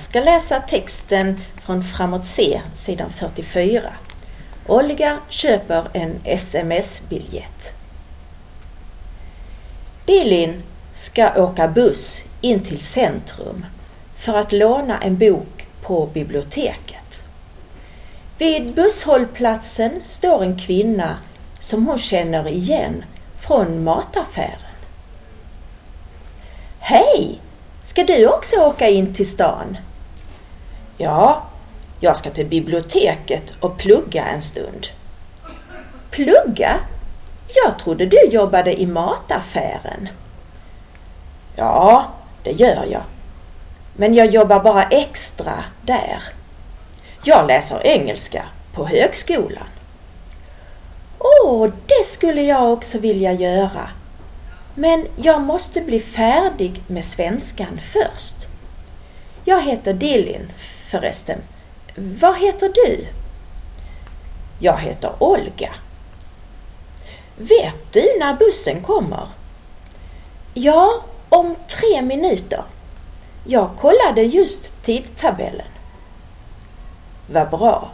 Jag ska läsa texten från Framåt C, sidan 44. Olga köper en sms-biljett. Dilin ska åka buss in till centrum för att låna en bok på biblioteket. Vid busshållplatsen står en kvinna som hon känner igen från mataffären. Hej! Ska du också åka in till stan? Ja, jag ska till biblioteket och plugga en stund. Plugga? Jag trodde du jobbade i mataffären. Ja, det gör jag. Men jag jobbar bara extra där. Jag läser engelska på högskolan. Åh, det skulle jag också vilja göra. Men jag måste bli färdig med svenskan först. Jag heter Dillin förresten. Vad heter du? Jag heter Olga. Vet du när bussen kommer? Ja, om tre minuter. Jag kollade just tidtabellen. Vad bra.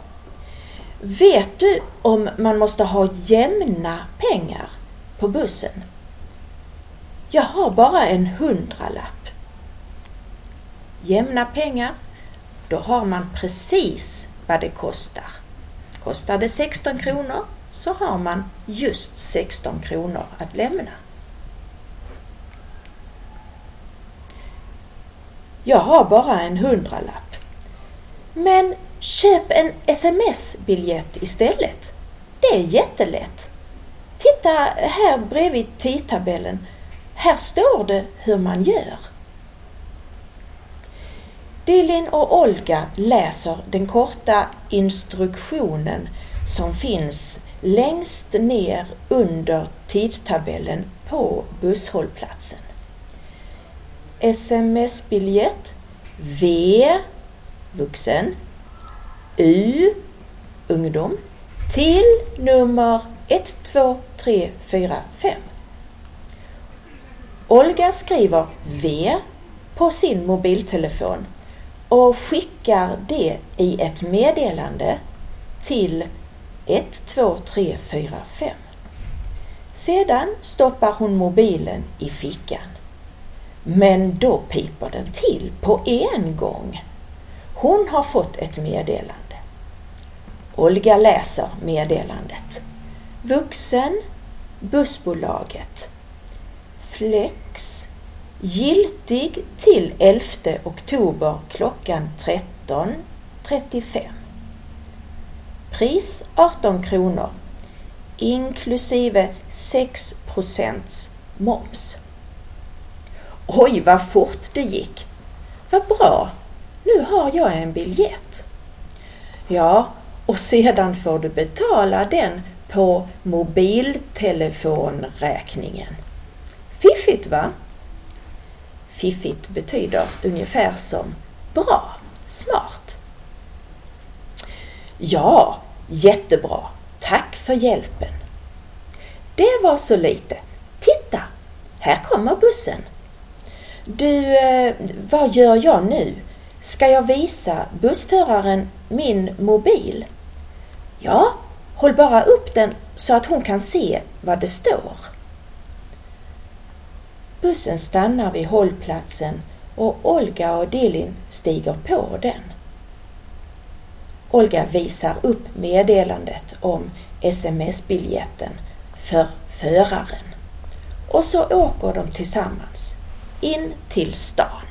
Vet du om man måste ha jämna pengar på bussen? Jag har bara en hundralapp. Jämna pengar, då har man precis vad det kostar. Kostar det 16 kronor så har man just 16 kronor att lämna. Jag har bara en hundralapp. Men köp en sms-biljett istället. Det är jättelätt. Titta här bredvid tidtabellen. Här står det hur man gör. Dilin och Olga läser den korta instruktionen som finns längst ner under tidtabellen på busshållplatsen. SMS-biljett V vuxen U ungdom till nummer 12345. Olga skriver V på sin mobiltelefon och skickar det i ett meddelande till 12345. Sedan stoppar hon mobilen i fickan. Men då piper den till på en gång. Hon har fått ett meddelande. Olga läser meddelandet. Vuxen, bussbolaget. Flex. Giltig till 11 oktober klockan 13.35. Pris 18 kronor inklusive 6% moms. Oj, vad fort det gick! Vad bra! Nu har jag en biljett. Ja, och sedan får du betala den på mobiltelefonräkningen. Fiffigt va? Fiffigt betyder ungefär som bra, smart. Ja, jättebra. Tack för hjälpen. Det var så lite. Titta, här kommer bussen. Du, eh, vad gör jag nu? Ska jag visa bussföraren min mobil? Ja, håll bara upp den så att hon kan se vad det står. Bussen stannar vid hållplatsen och Olga och Dilin stiger på den. Olga visar upp meddelandet om sms-biljetten för föraren och så åker de tillsammans in till stan.